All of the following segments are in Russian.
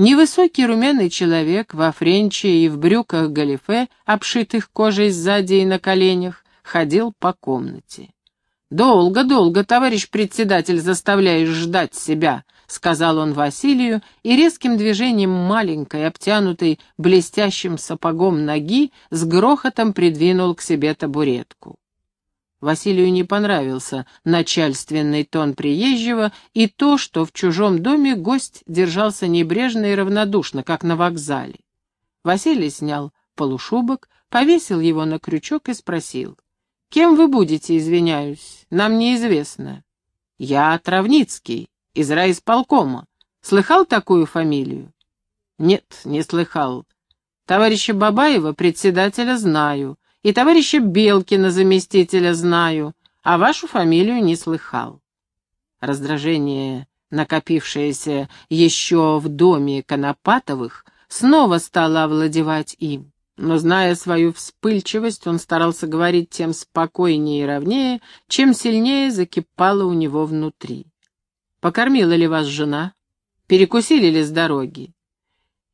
Невысокий румяный человек во френче и в брюках галифе, обшитых кожей сзади и на коленях, ходил по комнате. «Долго-долго, товарищ председатель, заставляешь ждать себя», — сказал он Василию и резким движением маленькой, обтянутой блестящим сапогом ноги, с грохотом придвинул к себе табуретку. Василию не понравился начальственный тон приезжего и то, что в чужом доме гость держался небрежно и равнодушно, как на вокзале. Василий снял полушубок, повесил его на крючок и спросил. «Кем вы будете, извиняюсь? Нам неизвестно». «Я Травницкий, из райисполкома. Слыхал такую фамилию?» «Нет, не слыхал. Товарища Бабаева, председателя, знаю и товарища Белкина, заместителя, знаю, а вашу фамилию не слыхал. Раздражение, накопившееся еще в доме Конопатовых, снова стало овладевать им. Но, зная свою вспыльчивость, он старался говорить тем спокойнее и ровнее, чем сильнее закипало у него внутри. «Покормила ли вас жена? Перекусили ли с дороги?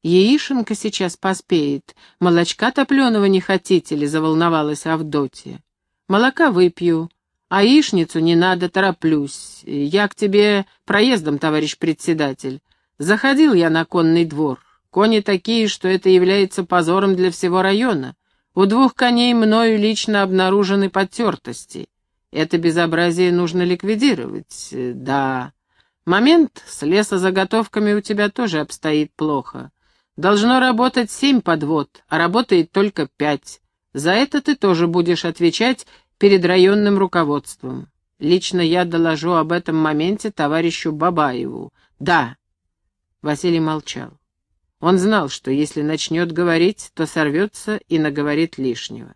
Яишенка сейчас поспеет. Молочка топленого не хотите ли?» — заволновалась Авдотья. «Молока выпью, а яичницу не надо, тороплюсь. Я к тебе проездом, товарищ председатель. Заходил я на конный двор. Кони такие, что это является позором для всего района. У двух коней мною лично обнаружены потертости. Это безобразие нужно ликвидировать. Да. Момент с лесозаготовками у тебя тоже обстоит плохо. Должно работать семь подвод, а работает только пять. За это ты тоже будешь отвечать перед районным руководством. Лично я доложу об этом моменте товарищу Бабаеву. Да. Василий молчал. Он знал, что если начнет говорить, то сорвется и наговорит лишнего.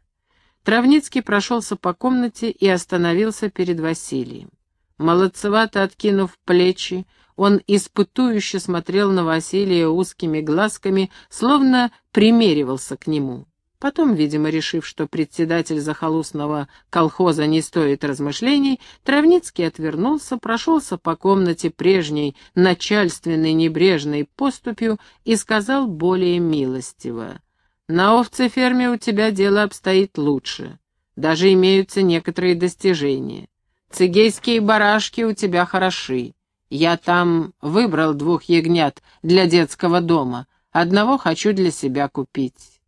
Травницкий прошелся по комнате и остановился перед Василием. Молодцевато откинув плечи, он испытующе смотрел на Василия узкими глазками, словно примеривался к нему. Потом, видимо, решив, что председатель захолустного колхоза не стоит размышлений, Травницкий отвернулся, прошелся по комнате прежней начальственной небрежной поступью и сказал более милостиво. «На овцеферме у тебя дело обстоит лучше. Даже имеются некоторые достижения. Цигейские барашки у тебя хороши. Я там выбрал двух ягнят для детского дома, одного хочу для себя купить.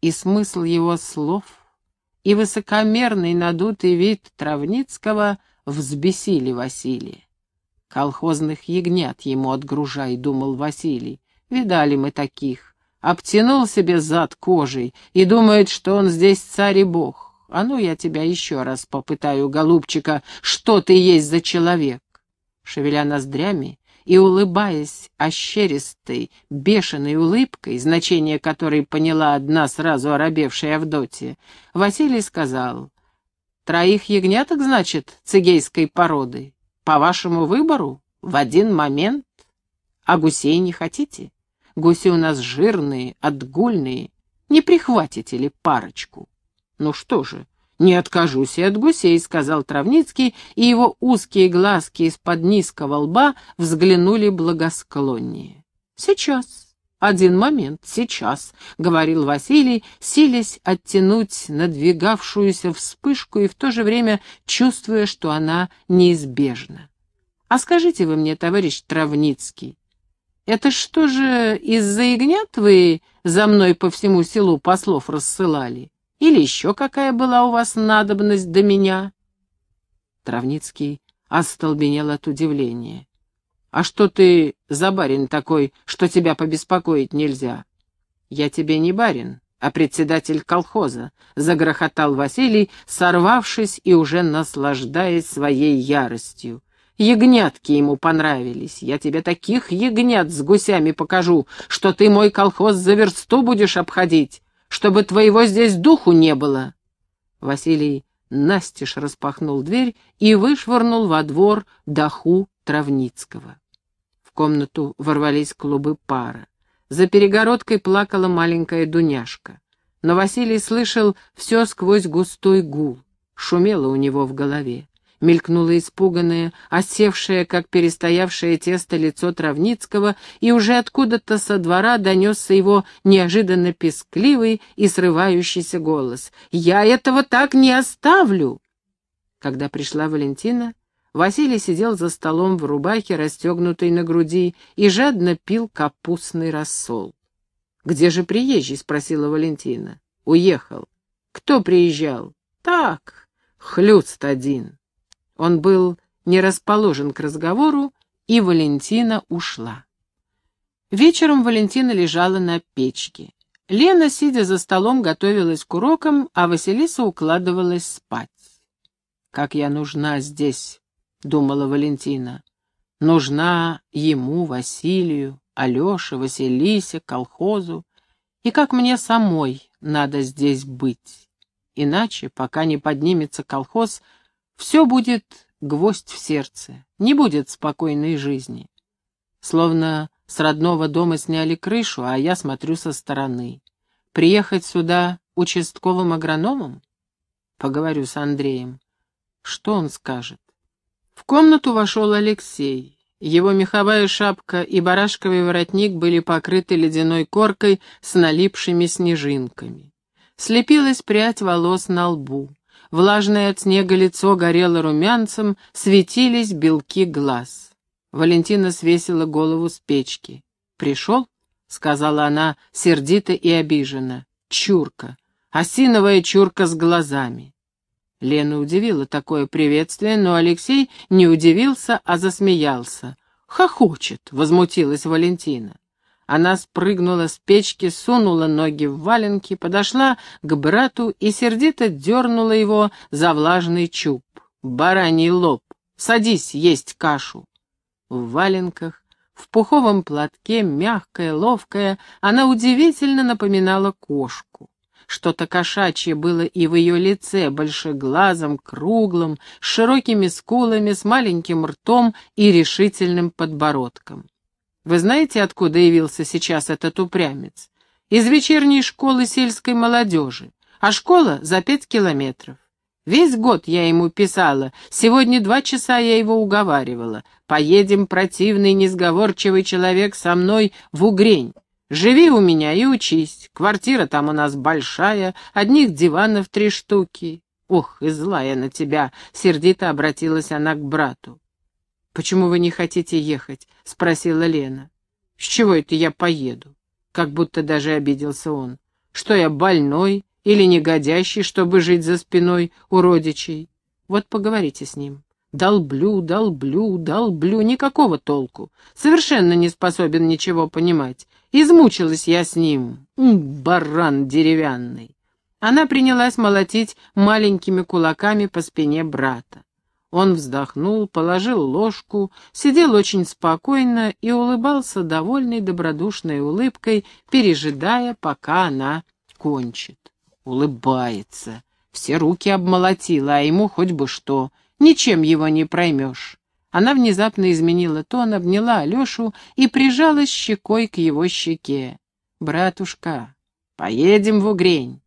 И смысл его слов, и высокомерный надутый вид Травницкого взбесили Василия. Колхозных ягнят ему отгружай, думал Василий. Видали мы таких. Обтянул себе зад кожей и думает, что он здесь царь и бог. А ну я тебя еще раз попытаю, голубчика, что ты есть за человек шевеля ноздрями и улыбаясь ощеристой, бешеной улыбкой, значение которой поняла одна сразу оробевшая Авдотья, Василий сказал, «Троих ягняток, значит, цигейской породы? По вашему выбору? В один момент? А гусей не хотите? Гуси у нас жирные, отгульные. Не прихватите ли парочку? Ну что же, «Не откажусь и от гусей», — сказал Травницкий, и его узкие глазки из-под низкого лба взглянули благосклоннее. «Сейчас, один момент, сейчас», — говорил Василий, силясь оттянуть надвигавшуюся вспышку и в то же время чувствуя, что она неизбежна. «А скажите вы мне, товарищ Травницкий, это что же из-за ягнят вы за мной по всему селу послов рассылали?» Или еще какая была у вас надобность до меня?» Травницкий остолбенел от удивления. «А что ты за барин такой, что тебя побеспокоить нельзя?» «Я тебе не барин, а председатель колхоза», — загрохотал Василий, сорвавшись и уже наслаждаясь своей яростью. Ягнятки ему понравились. Я тебе таких ягнят с гусями покажу, что ты мой колхоз за версту будешь обходить чтобы твоего здесь духу не было. Василий настежь распахнул дверь и вышвырнул во двор даху Травницкого. В комнату ворвались клубы пара. За перегородкой плакала маленькая Дуняшка. Но Василий слышал все сквозь густой гул. Шумело у него в голове. Мелькнуло испуганное, осевшее, как перестоявшее тесто лицо Травницкого, и уже откуда-то со двора донесся его неожиданно пескливый и срывающийся голос. «Я этого так не оставлю!» Когда пришла Валентина, Василий сидел за столом в рубахе, расстегнутой на груди, и жадно пил капустный рассол. «Где же приезжий?» — спросила Валентина. «Уехал». «Кто приезжал?» «Так, хлюст один». Он был не расположен к разговору, и Валентина ушла. Вечером Валентина лежала на печке. Лена, сидя за столом, готовилась к урокам, а Василиса укладывалась спать. «Как я нужна здесь», — думала Валентина. «Нужна ему, Василию, Алёше, Василисе, колхозу, и как мне самой надо здесь быть. Иначе, пока не поднимется колхоз, все будет гвоздь в сердце, не будет спокойной жизни. Словно с родного дома сняли крышу, а я смотрю со стороны. Приехать сюда участковым агрономом? Поговорю с Андреем. Что он скажет? В комнату вошел Алексей. Его меховая шапка и барашковый воротник были покрыты ледяной коркой с налипшими снежинками. Слепилась прядь волос на лбу. Влажное от снега лицо горело румянцем, светились белки глаз. Валентина свесила голову с печки. «Пришел?» — сказала она сердито и обиженно. «Чурка. Осиновая чурка с глазами». Лена удивила такое приветствие, но Алексей не удивился, а засмеялся. «Хохочет!» — возмутилась Валентина. Она спрыгнула с печки, сунула ноги в валенки, подошла к брату и сердито дернула его за влажный чуб. «Бараний лоб! Садись есть кашу!» В валенках, в пуховом платке, мягкая, ловкая, она удивительно напоминала кошку. Что-то кошачье было и в ее лице, большеглазом, круглым, с широкими скулами, с маленьким ртом и решительным подбородком. Вы знаете, откуда явился сейчас этот упрямец? Из вечерней школы сельской молодежи, а школа за пять километров. Весь год я ему писала, сегодня два часа я его уговаривала. Поедем, противный, несговорчивый человек, со мной в Угрень. Живи у меня и учись. Квартира там у нас большая, одних диванов три штуки. Ох, и злая на тебя, сердито обратилась она к брату. «Почему вы не хотите ехать?» — спросила Лена. «С чего это я поеду?» Как будто даже обиделся он. «Что я больной или негодящий, чтобы жить за спиной у родичей? Вот поговорите с ним. Долблю, долблю, долблю, никакого толку. Совершенно не способен ничего понимать. Измучилась я с ним. Баран деревянный. Она принялась молотить маленькими кулаками по спине брата. Он вздохнул, положил ложку, сидел очень спокойно и улыбался довольной добродушной улыбкой, пережидая, пока она кончит. Улыбается. Все руки обмолотила, а ему хоть бы что. Ничем его не проймешь. Она внезапно изменила тон, обняла Алешу и прижалась щекой к его щеке. «Братушка, поедем в Угрень».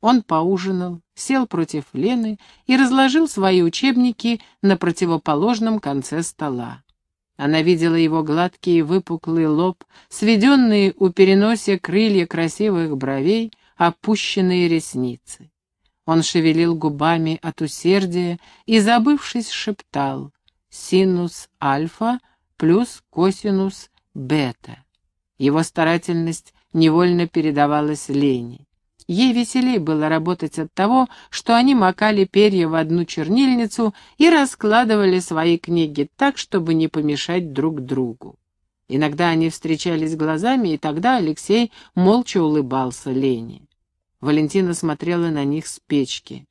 Он поужинал, сел против Лены и разложил свои учебники на противоположном конце стола. Она видела его гладкий выпуклый лоб, сведенные у переносия крылья красивых бровей, опущенные ресницы. Он шевелил губами от усердия и, забывшись, шептал «синус альфа плюс косинус бета». Его старательность невольно передавалась Лене. Ей веселей было работать от того, что они макали перья в одну чернильницу и раскладывали свои книги так, чтобы не помешать друг другу. Иногда они встречались глазами, и тогда Алексей молча улыбался Лене. Валентина смотрела на них с печки.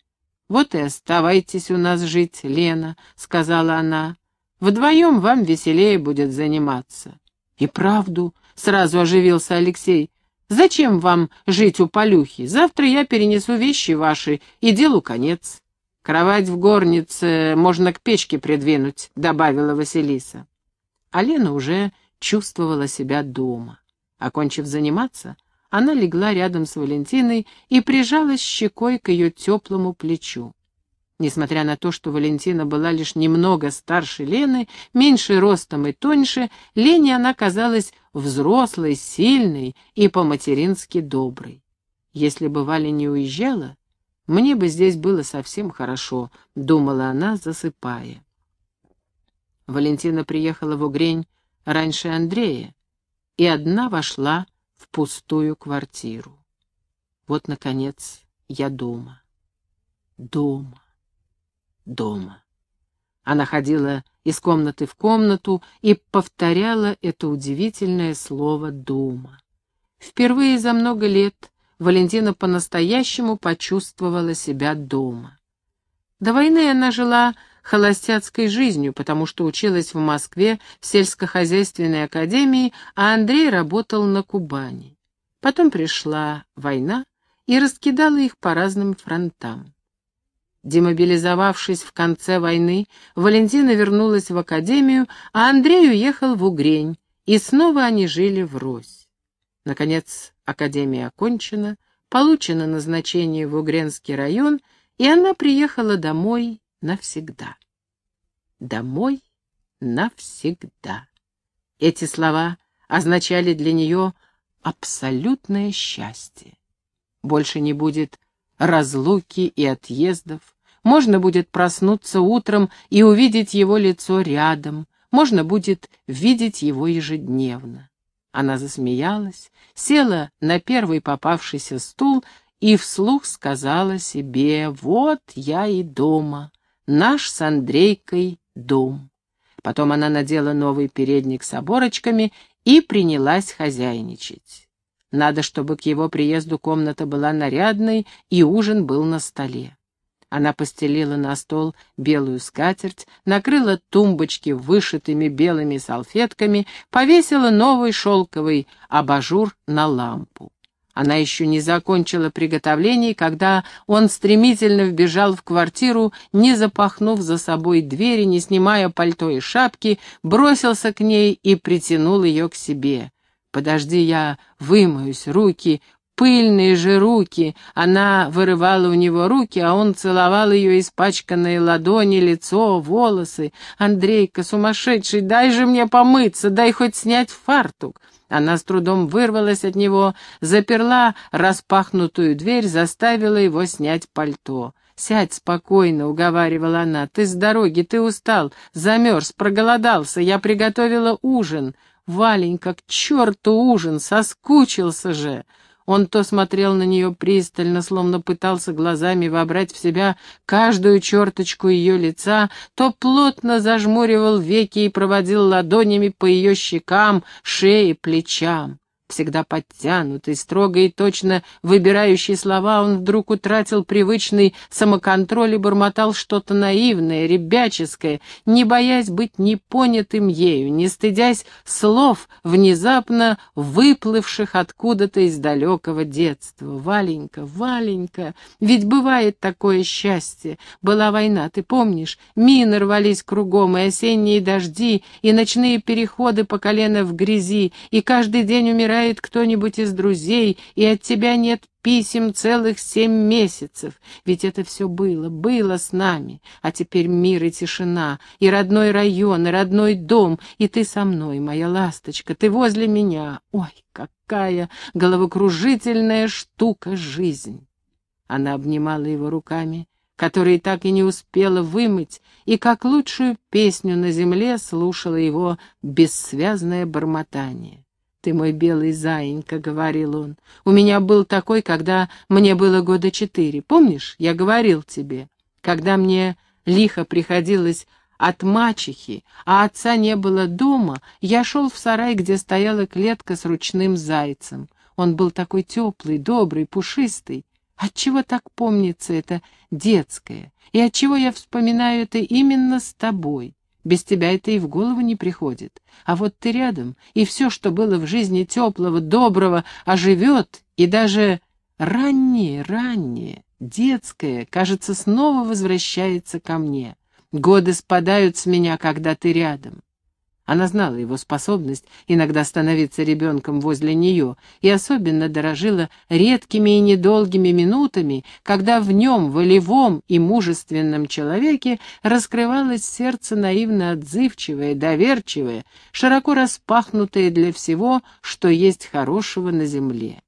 «Вот и оставайтесь у нас жить, Лена», — сказала она. «Вдвоем вам веселее будет заниматься». «И правду», — сразу оживился Алексей, — «зачем вам жить у Полюхи? Завтра я перенесу вещи ваши, и делу конец». «Кровать в горнице можно к печке придвинуть», — добавила Василиса. А Лена уже чувствовала себя дома. Окончив заниматься, она легла рядом с Валентиной и прижалась щекой к ее теплому плечу. Несмотря на то, что Валентина была лишь немного старше Лены, меньше ростом и тоньше, Лене она казалась взрослой, сильной и по-матерински доброй. Если бы Валя не уезжала, мне бы здесь было совсем хорошо, думала она, засыпая. Валентина приехала в Угрень раньше Андрея и одна вошла в пустую квартиру. Вот, наконец, я дома. Дома дома. Она ходила из комнаты в комнату и повторяла это удивительное слово «дома». Впервые за много лет Валентина по-настоящему почувствовала себя дома. До войны она жила холостяцкой жизнью, потому что училась в Москве в сельскохозяйственной академии, а Андрей работал на Кубани. Потом пришла война и раскидала их по разным фронтам. Демобилизовавшись в конце войны, Валентина вернулась в академию, а Андрей уехал в Угрень, и снова они жили врозь. Наконец, академия окончена, получено назначение в Угренский район, и она приехала домой навсегда. Домой навсегда. Эти слова означали для нее абсолютное счастье. Больше не будет разлуки и отъездов, можно будет проснуться утром и увидеть его лицо рядом, можно будет видеть его ежедневно. Она засмеялась, села на первый попавшийся стул и вслух сказала себе «Вот я и дома, наш с Андрейкой дом». Потом она надела новый передник с оборочками и принялась хозяйничать. Надо, чтобы к его приезду комната была нарядной и ужин был на столе. Она постелила на стол белую скатерть, накрыла тумбочки вышитыми белыми салфетками, повесила новый шелковый абажур на лампу. Она еще не закончила приготовлений, когда он стремительно вбежал в квартиру, не запахнув за собой двери, не снимая пальто и шапки, бросился к ней и притянул ее к себе. «Подожди, я вымоюсь, руки, пыльные же руки. Она вырывала у него руки, а он целовал ее испачканные ладони, лицо, волосы. «Андрейка, сумасшедший, дай же мне помыться, дай хоть снять фартук». Она с трудом вырвалась от него, заперла распахнутую дверь, заставила его снять пальто. «Сядь спокойно», — уговаривала она. «Ты с дороги, ты устал, замерз, проголодался. Я приготовила ужин. Валенька, к черту ужин, соскучился же!» Он то смотрел на нее пристально, словно пытался глазами вобрать в себя каждую черточку ее лица, то плотно зажмуривал веки и проводил ладонями по ее щекам, шее, плечам. Всегда подтянутый, строго и точно выбирающий слова, он вдруг утратил привычный самоконтроль и бормотал что-то наивное, ребяческое, не боясь быть непонятым ею, не стыдясь слов, внезапно выплывших откуда-то из далекого детства. «Валенька, Валенька, ведь бывает такое счастье. Была война, ты помнишь? Мины рвались кругом, и осенние дожди, и ночные переходы по колено в грязи, и каждый день умирали умирает кто-нибудь из друзей, и от тебя нет писем целых семь месяцев. Ведь это все было, было с нами. А теперь мир и тишина, и родной район, и родной дом, и ты со мной, моя ласточка, ты возле меня. Ой, какая головокружительная штука жизнь!» Она обнимала его руками, которые так и не успела вымыть, и как лучшую песню на земле слушала его бессвязное бормотание ты мой белый заинька», — говорил он. «У меня был такой, когда мне было года четыре. Помнишь, я говорил тебе, когда мне лихо приходилось от мачехи, а отца не было дома, я шел в сарай, где стояла клетка с ручным зайцем. Он был такой теплый, добрый, пушистый. Отчего так помнится это детское? И отчего я вспоминаю это именно с тобой? Без тебя это и в голову не приходит. А вот ты рядом, и все, что было в жизни теплого, доброго, оживет, и даже раннее, раннее, детское, кажется, снова возвращается ко мне. Годы спадают с меня, когда ты рядом. Она знала его способность иногда становиться ребенком возле нее и особенно дорожила редкими и недолгими минутами, когда в нем, волевом и мужественном человеке, раскрывалось сердце наивно отзывчивое, доверчивое, широко распахнутое для всего, что есть хорошего на земле.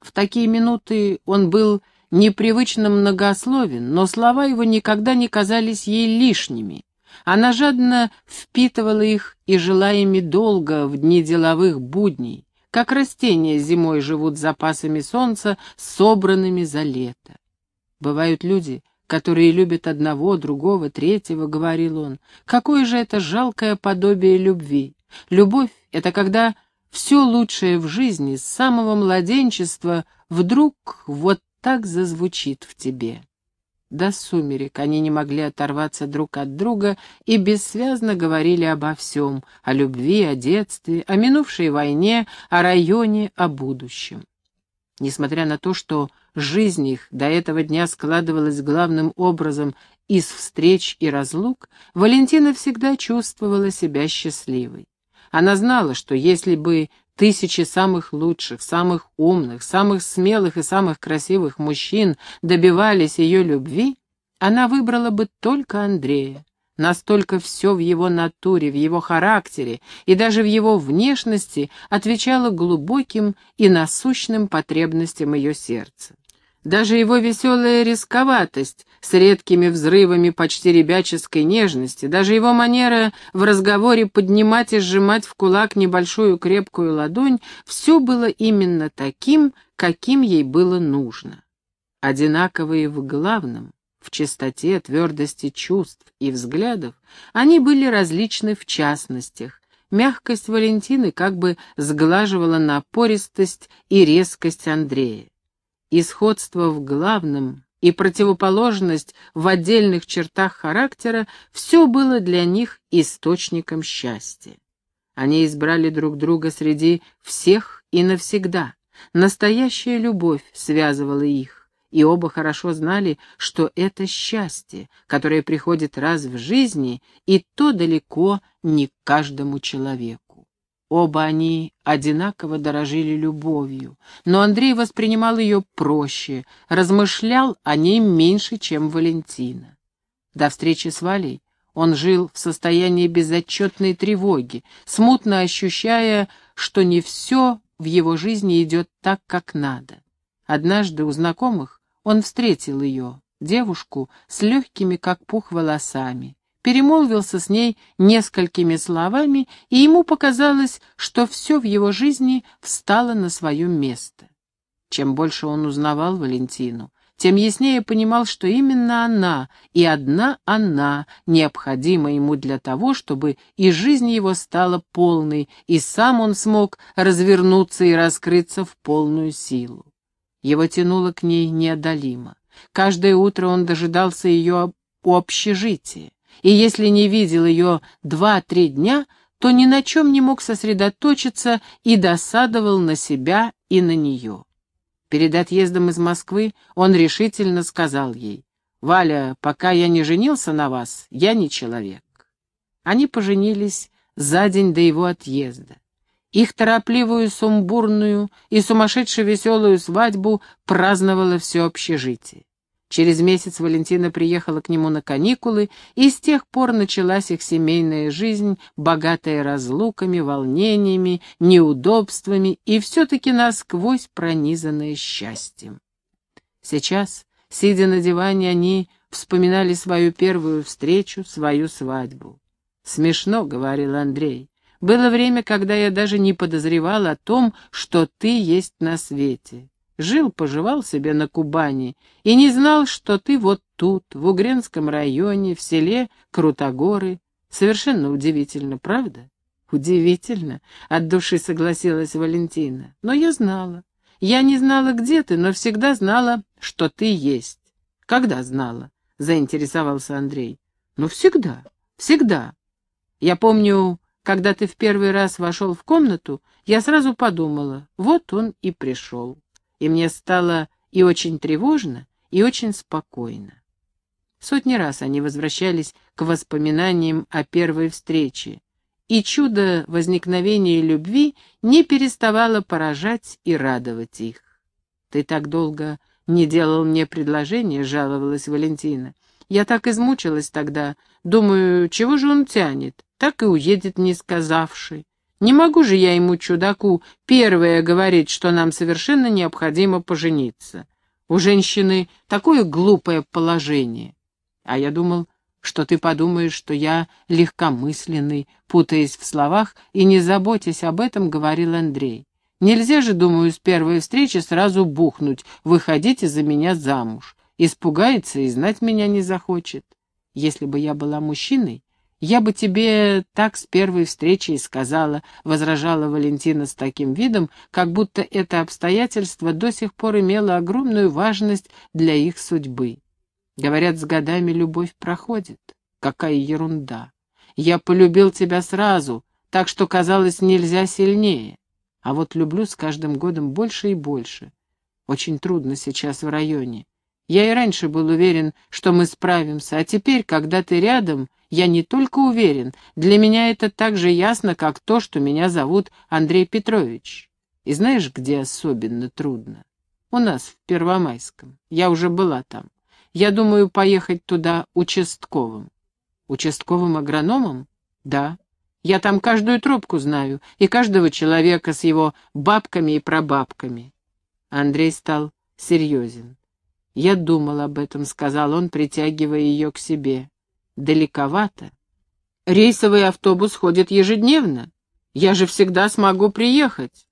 В такие минуты он был непривычно многословен, но слова его никогда не казались ей лишними. Она жадно впитывала их и жила ими долго в дни деловых будней, как растения зимой живут запасами солнца, собранными за лето. Бывают люди, которые любят одного, другого, третьего, — говорил он. Какое же это жалкое подобие любви! Любовь — это когда все лучшее в жизни с самого младенчества вдруг вот так зазвучит в тебе. До сумерек они не могли оторваться друг от друга и бессвязно говорили обо всем, о любви, о детстве, о минувшей войне, о районе, о будущем. Несмотря на то, что жизнь их до этого дня складывалась главным образом из встреч и разлук, Валентина всегда чувствовала себя счастливой. Она знала, что если бы Тысячи самых лучших, самых умных, самых смелых и самых красивых мужчин добивались ее любви, она выбрала бы только Андрея. Настолько все в его натуре, в его характере и даже в его внешности отвечало глубоким и насущным потребностям ее сердца. Даже его веселая рисковатость с редкими взрывами почти ребяческой нежности, даже его манера в разговоре поднимать и сжимать в кулак небольшую крепкую ладонь, все было именно таким, каким ей было нужно. Одинаковые в главном, в чистоте, твердости чувств и взглядов, они были различны в частностях. Мягкость Валентины как бы сглаживала напористость и резкость Андрея и сходство в главном, и противоположность в отдельных чертах характера — все было для них источником счастья. Они избрали друг друга среди всех и навсегда. Настоящая любовь связывала их, и оба хорошо знали, что это счастье, которое приходит раз в жизни, и то далеко не каждому человеку. Оба они одинаково дорожили любовью, но Андрей воспринимал ее проще, размышлял о ней меньше, чем Валентина. До встречи с Валей он жил в состоянии безотчетной тревоги, смутно ощущая, что не все в его жизни идет так, как надо. Однажды у знакомых он встретил ее, девушку с легкими, как пух, волосами перемолвился с ней несколькими словами, и ему показалось, что все в его жизни встало на свое место. Чем больше он узнавал Валентину, тем яснее понимал, что именно она, и одна она, необходима ему для того, чтобы и жизнь его стала полной, и сам он смог развернуться и раскрыться в полную силу. Его тянуло к ней неодолимо. Каждое утро он дожидался ее у общежития и если не видел ее два-три дня, то ни на чем не мог сосредоточиться и досадовал на себя и на нее. Перед отъездом из Москвы он решительно сказал ей, «Валя, пока я не женился на вас, я не человек». Они поженились за день до его отъезда. Их торопливую, сумбурную и сумасшедше веселую свадьбу праздновало все общежитие. Через месяц Валентина приехала к нему на каникулы, и с тех пор началась их семейная жизнь, богатая разлуками, волнениями, неудобствами и все-таки насквозь пронизанная счастьем. Сейчас, сидя на диване, они вспоминали свою первую встречу, свою свадьбу. «Смешно», — говорил Андрей. «Было время, когда я даже не подозревал о том, что ты есть на свете. Жил-поживал себе на Кубани и не знал, что ты вот тут, в Угренском районе, в селе Крутогоры. Совершенно удивительно, правда? Удивительно, от души согласилась Валентина. Но я знала. Я не знала, где ты, но всегда знала, что ты есть. Когда знала? Заинтересовался Андрей. Ну, всегда, всегда. Я помню, когда ты в первый раз вошел в комнату, я сразу подумала, вот он и пришел и мне стало и очень тревожно, и очень спокойно. Сотни раз они возвращались к воспоминаниям о первой встрече, и чудо возникновения любви не переставало поражать и радовать их. «Ты так долго не делал мне предложение», — жаловалась Валентина. «Я так измучилась тогда. Думаю, чего же он тянет? Так и уедет, не сказавший. Не могу же я ему, чудаку, первое говорить, что нам совершенно необходимо пожениться. У женщины такое глупое положение. А я думал, что ты подумаешь, что я легкомысленный, путаясь в словах и не заботясь об этом, говорил Андрей. Нельзя же, думаю, с первой встречи сразу бухнуть, выходите за меня замуж. Испугается и знать меня не захочет. Если бы я была мужчиной, я бы тебе так с первой встречи и сказала, возражала Валентина с таким видом, как будто это обстоятельство до сих пор имело огромную важность для их судьбы. Говорят, с годами любовь проходит. Какая ерунда. Я полюбил тебя сразу, так что казалось нельзя сильнее. А вот люблю с каждым годом больше и больше. Очень трудно сейчас в районе. Я и раньше был уверен, что мы справимся, а теперь, когда ты рядом, я не только уверен, для меня это так же ясно, как то, что меня зовут Андрей Петрович. И знаешь, где особенно трудно? У нас, в Первомайском. Я уже была там. Я думаю поехать туда участковым. Участковым агрономом? Да. Я там каждую трубку знаю, и каждого человека с его бабками и прабабками. Андрей стал серьезен. «Я думал об этом», — сказал он, притягивая ее к себе. «Далековато. Рейсовый автобус ходит ежедневно. Я же всегда смогу приехать.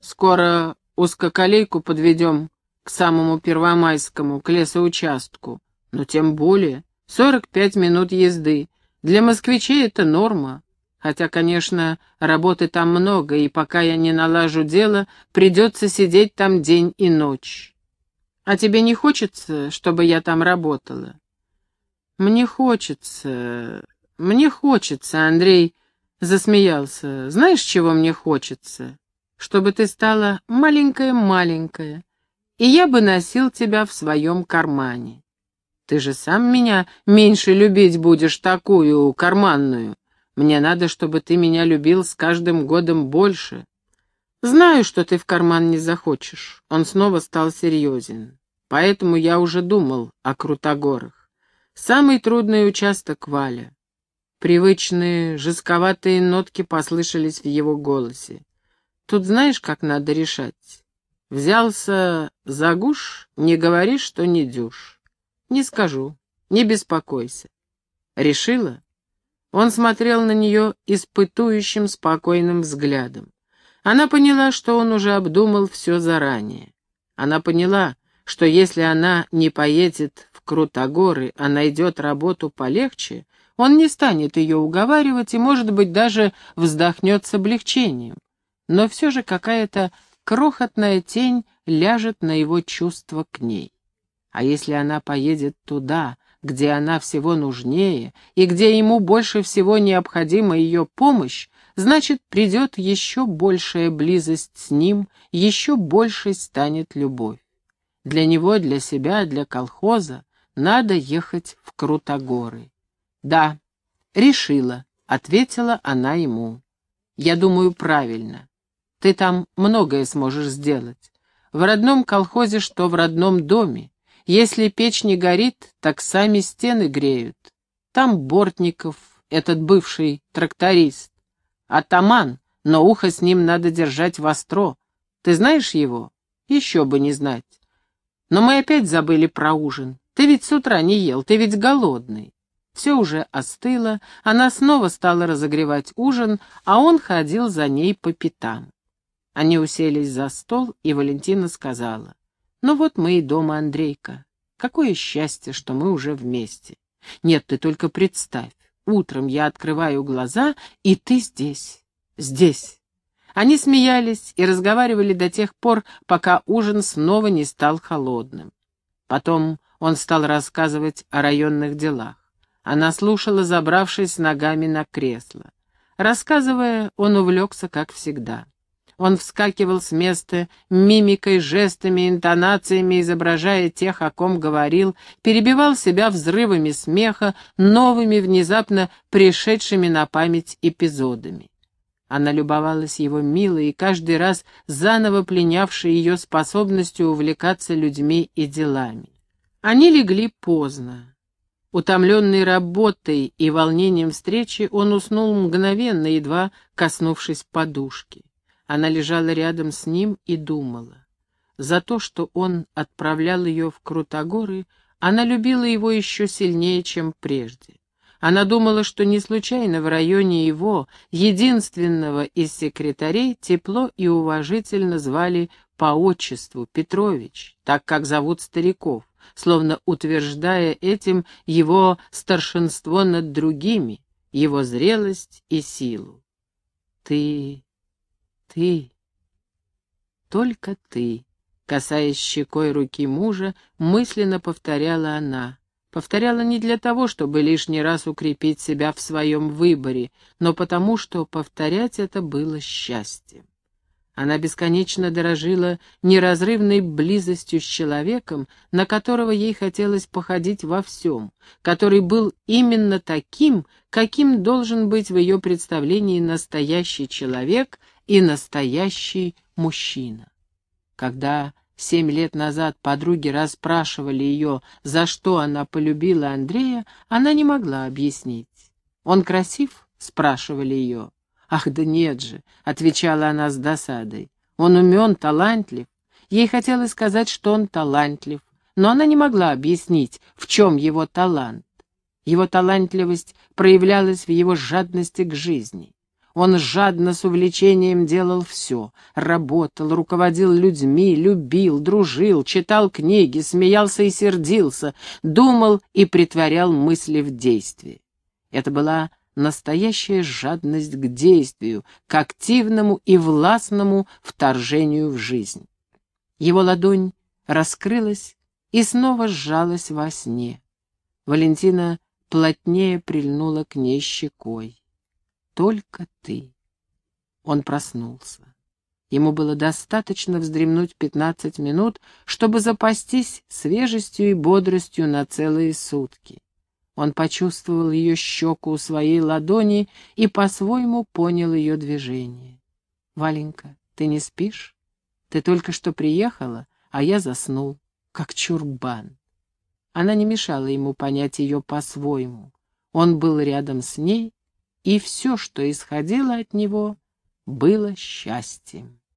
Скоро узкоколейку подведем к самому Первомайскому, к лесоучастку. Но тем более, 45 минут езды. Для москвичей это норма. Хотя, конечно, работы там много, и пока я не налажу дело, придется сидеть там день и ночь. А тебе не хочется, чтобы я там работала? Мне хочется... Мне хочется, Андрей засмеялся. Знаешь, чего мне хочется? Чтобы ты стала маленькая-маленькая, и я бы носил тебя в своем кармане. Ты же сам меня меньше любить будешь, такую, карманную. Мне надо, чтобы ты меня любил с каждым годом больше. Знаю, что ты в карман не захочешь. Он снова стал серьезен. Поэтому я уже думал о Крутогорах. Самый трудный участок Валя. Привычные, жестковатые нотки послышались в его голосе. Тут знаешь, как надо решать? Взялся за гуш, не говори, что не дюшь. Не скажу, не беспокойся. Решила? Он смотрел на нее испытующим спокойным взглядом. Она поняла, что он уже обдумал все заранее. Она поняла, что если она не поедет Крутогоры, а найдет работу полегче, он не станет ее уговаривать и, может быть, даже вздохнет с облегчением. Но все же какая-то крохотная тень ляжет на его чувство к ней. А если она поедет туда, где она всего нужнее и где ему больше всего необходима ее помощь, значит, придет еще большая близость с ним, еще большей станет любовь. Для него, для себя, для колхоза надо ехать в Крутогоры. «Да, решила», — ответила она ему. «Я думаю, правильно. Ты там многое сможешь сделать. В родном колхозе, что в родном доме. Если печь не горит, так сами стены греют. Там Бортников, этот бывший тракторист. Атаман, но ухо с ним надо держать востро. Ты знаешь его? Еще бы не знать. Но мы опять забыли про ужин. Ты ведь с утра не ел, ты ведь голодный. Все уже остыло, она снова стала разогревать ужин, а он ходил за ней по пятам. Они уселись за стол, и Валентина сказала, «Ну вот мы и дома, Андрейка. Какое счастье, что мы уже вместе. Нет, ты только представь, Утром я открываю глаза, и ты здесь, здесь. Они смеялись и разговаривали до тех пор, пока ужин снова не стал холодным. Потом он стал рассказывать о районных делах. Она слушала, забравшись ногами на кресло. Рассказывая, он увлекся, как всегда. Он вскакивал с места, мимикой, жестами, интонациями, изображая тех, о ком говорил, перебивал себя взрывами смеха, новыми, внезапно пришедшими на память эпизодами. Она любовалась его милой и каждый раз заново пленявшей ее способностью увлекаться людьми и делами. Они легли поздно. Утомленный работой и волнением встречи, он уснул мгновенно, едва коснувшись подушки. Она лежала рядом с ним и думала. За то, что он отправлял ее в Крутогоры, она любила его еще сильнее, чем прежде. Она думала, что не случайно в районе его, единственного из секретарей, тепло и уважительно звали по отчеству Петрович, так как зовут стариков, словно утверждая этим его старшинство над другими, его зрелость и силу. «Ты ты, только ты, касаясь щекой руки мужа, мысленно повторяла она. Повторяла не для того, чтобы лишний раз укрепить себя в своем выборе, но потому, что повторять это было счастьем. Она бесконечно дорожила неразрывной близостью с человеком, на которого ей хотелось походить во всем, который был именно таким, каким должен быть в ее представлении настоящий человек и настоящий мужчина. Когда семь лет назад подруги расспрашивали ее, за что она полюбила Андрея, она не могла объяснить. «Он красив?» — спрашивали ее. «Ах, да нет же!» — отвечала она с досадой. «Он умен, талантлив». Ей хотелось сказать, что он талантлив, но она не могла объяснить, в чем его талант. Его талантливость проявлялась в его жадности к жизни. Он жадно с увлечением делал все. Работал, руководил людьми, любил, дружил, читал книги, смеялся и сердился, думал и притворял мысли в действие. Это была настоящая жадность к действию, к активному и властному вторжению в жизнь. Его ладонь раскрылась и снова сжалась во сне. Валентина плотнее прильнула к ней щекой только ты. Он проснулся. Ему было достаточно вздремнуть пятнадцать минут, чтобы запастись свежестью и бодростью на целые сутки. Он почувствовал ее щеку у своей ладони и по-своему понял ее движение. «Валенька, ты не спишь? Ты только что приехала, а я заснул, как чурбан». Она не мешала ему понять ее по-своему. Он был рядом с ней, и все, что исходило от него, было счастьем.